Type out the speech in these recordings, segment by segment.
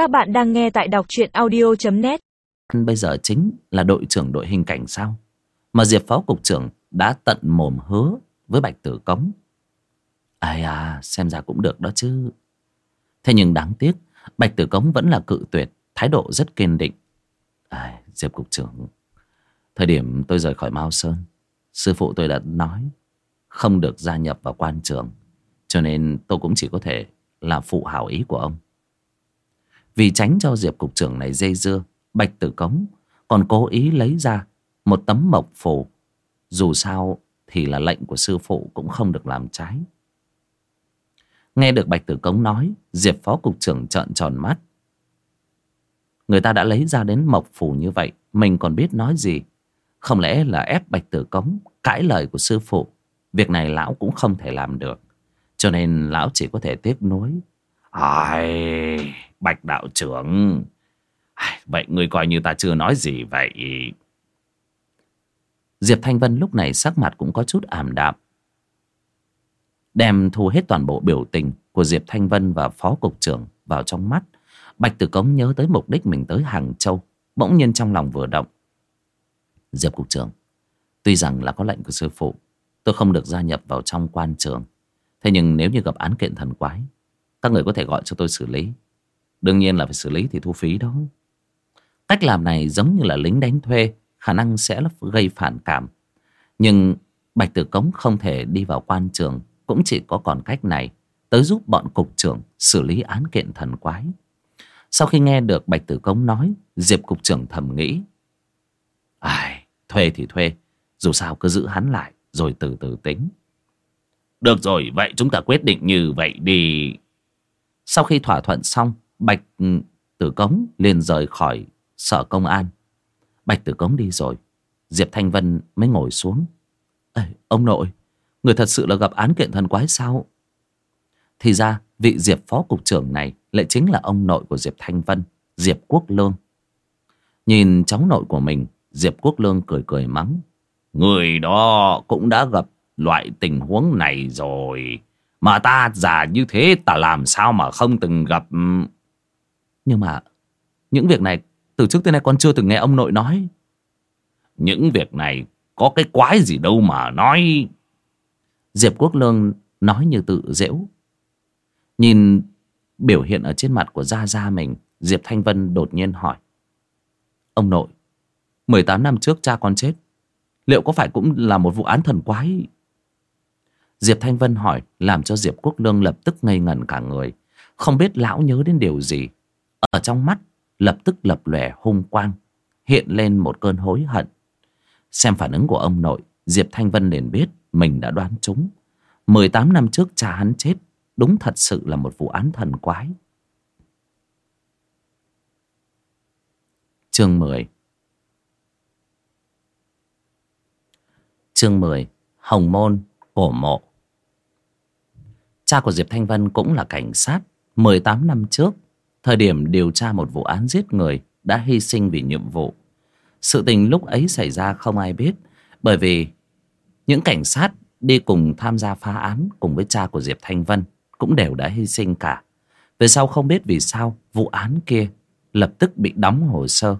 Các bạn đang nghe tại đọc truyện audio.net Bây giờ chính là đội trưởng đội hình cảnh sao? Mà Diệp Phó Cục trưởng đã tận mồm hứa với Bạch Tử Cống. Ai à xem ra cũng được đó chứ. Thế nhưng đáng tiếc Bạch Tử Cống vẫn là cự tuyệt Thái độ rất kiên định. À, Diệp Cục trưởng Thời điểm tôi rời khỏi Mao Sơn Sư phụ tôi đã nói Không được gia nhập vào quan trường Cho nên tôi cũng chỉ có thể Là phụ hảo ý của ông. Vì tránh cho Diệp Cục trưởng này dây dưa Bạch Tử Cống Còn cố ý lấy ra Một tấm mộc phù. Dù sao thì là lệnh của sư phụ Cũng không được làm trái. Nghe được Bạch Tử Cống nói Diệp Phó Cục trưởng trợn tròn mắt. Người ta đã lấy ra đến mộc phù như vậy Mình còn biết nói gì? Không lẽ là ép Bạch Tử Cống Cãi lời của sư phụ? Việc này lão cũng không thể làm được. Cho nên lão chỉ có thể tiếc nuối. Ai, Bạch đạo trưởng. Vậy người coi như ta chưa nói gì vậy. Diệp Thanh Vân lúc này sắc mặt cũng có chút ảm đạm. Đem thu hết toàn bộ biểu tình Của Diệp Thanh Vân và Phó Cục trưởng Vào trong mắt, Bạch Tử Cống nhớ tới mục đích mình tới Hàng Châu, Bỗng nhiên trong lòng vừa động. Diệp Cục trưởng, Tuy rằng là có lệnh của sư phụ, Tôi không được gia nhập vào trong quan trường. Thế nhưng nếu như gặp án kiện thần quái, Các người có thể gọi cho tôi xử lý. Đương nhiên là phải xử lý thì thu phí đó. Cách làm này giống như là lính đánh thuê Khả năng sẽ gây phản cảm. Nhưng Bạch Tử Cống không thể đi vào quan trường Cũng chỉ có còn cách này Tới giúp bọn cục trưởng xử lý án kiện thần quái. Sau khi nghe được Bạch Tử Cống nói Diệp cục trưởng thầm nghĩ Ai, thuê thì thuê Dù sao cứ giữ hắn lại Rồi từ từ tính. Được rồi, vậy chúng ta quyết định như vậy đi. Sau khi thỏa thuận xong Bạch ừ, Tử Cống liền rời khỏi sở công an. Bạch Tử Cống đi rồi Diệp Thanh Vân mới ngồi xuống. Ê, Ông nội Người thật sự là gặp án kiện thần quái sao? Thì ra vị Diệp Phó Cục trưởng này Lại chính là ông nội của Diệp Thanh Vân Diệp Quốc Lương. Nhìn cháu nội của mình Diệp Quốc Lương cười cười mắng. Người đó cũng đã gặp loại tình huống này rồi. Mà ta già như thế ta làm sao mà không từng gặp ừ, nhưng mà Những việc này từ trước tới nay con chưa từng nghe ông nội nói. Những việc này Có cái quái gì đâu mà nói. Diệp Quốc Lương Nói như tự dễu Nhìn biểu hiện ở trên mặt của Gia Gia mình Diệp Thanh Vân đột nhiên hỏi. Ông nội 18 năm trước cha con chết Liệu có phải cũng là một vụ án thần quái? Diệp Thanh Vân hỏi Làm cho Diệp Quốc Lương lập tức ngây ngẩn cả người. Không biết lão nhớ đến điều gì ở trong mắt lập tức lập lòe hung quang, hiện lên một cơn hối hận. Xem phản ứng của ông nội, diệp thanh vân liền biết mình đã đoán trúng. 18 năm trước cha hắn chết, đúng thật sự là một vụ án thần quái. Chương 10 chương 10 hồng môn cổ mộ. Cha của diệp thanh vân cũng là cảnh sát 18 năm trước thời điểm điều tra một vụ án giết người đã hy sinh vì nhiệm vụ. Sự tình lúc ấy xảy ra không ai biết, bởi vì những cảnh sát đi cùng tham gia phá án cùng với cha của diệp thanh vân cũng đều đã hy sinh cả. Về sau không biết vì sao, vụ án kia lập tức bị đóng hồ sơ.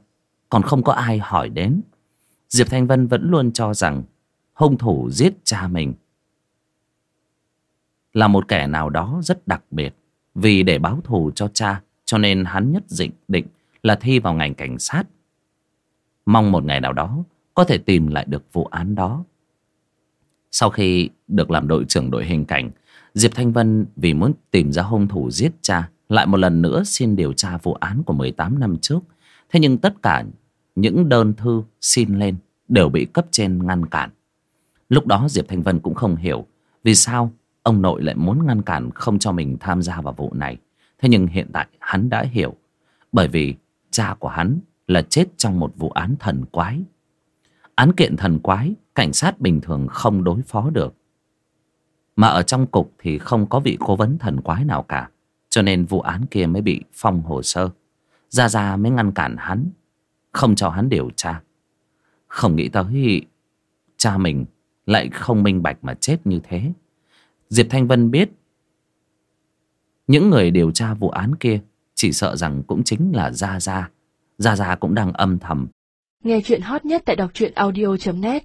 Còn không có ai hỏi đến. Diệp thanh vân vẫn luôn cho rằng hung thủ giết cha mình là một kẻ nào đó rất đặc biệt vì để báo thù cho cha cho nên hắn nhất định định là thi vào ngành cảnh sát. Mong một ngày nào đó có thể tìm lại được vụ án đó. Sau khi được làm đội trưởng đội hình cảnh, Diệp Thanh Vân vì muốn tìm ra hung thủ giết cha, lại một lần nữa xin điều tra vụ án của 18 năm trước. Thế nhưng tất cả những đơn thư xin lên đều bị cấp trên ngăn cản. Lúc đó Diệp Thanh Vân cũng không hiểu vì sao ông nội lại muốn ngăn cản không cho mình tham gia vào vụ này. Thế nhưng hiện tại hắn đã hiểu, Bởi vì cha của hắn là chết trong một vụ án thần quái. Án kiện thần quái, Cảnh sát bình thường không đối phó được. Mà ở trong cục thì không có vị cố vấn thần quái nào cả, Cho nên vụ án kia mới bị phong hồ sơ. Gia Gia mới ngăn cản hắn, Không cho hắn điều tra. Không nghĩ tới, Cha mình lại không minh bạch mà chết như thế. Diệp Thanh Vân biết những người điều tra vụ án kia chỉ sợ rằng cũng chính là gia gia. Gia gia cũng đang âm thầm. Nghe chuyện hot nhất tại đọc truyện audio.net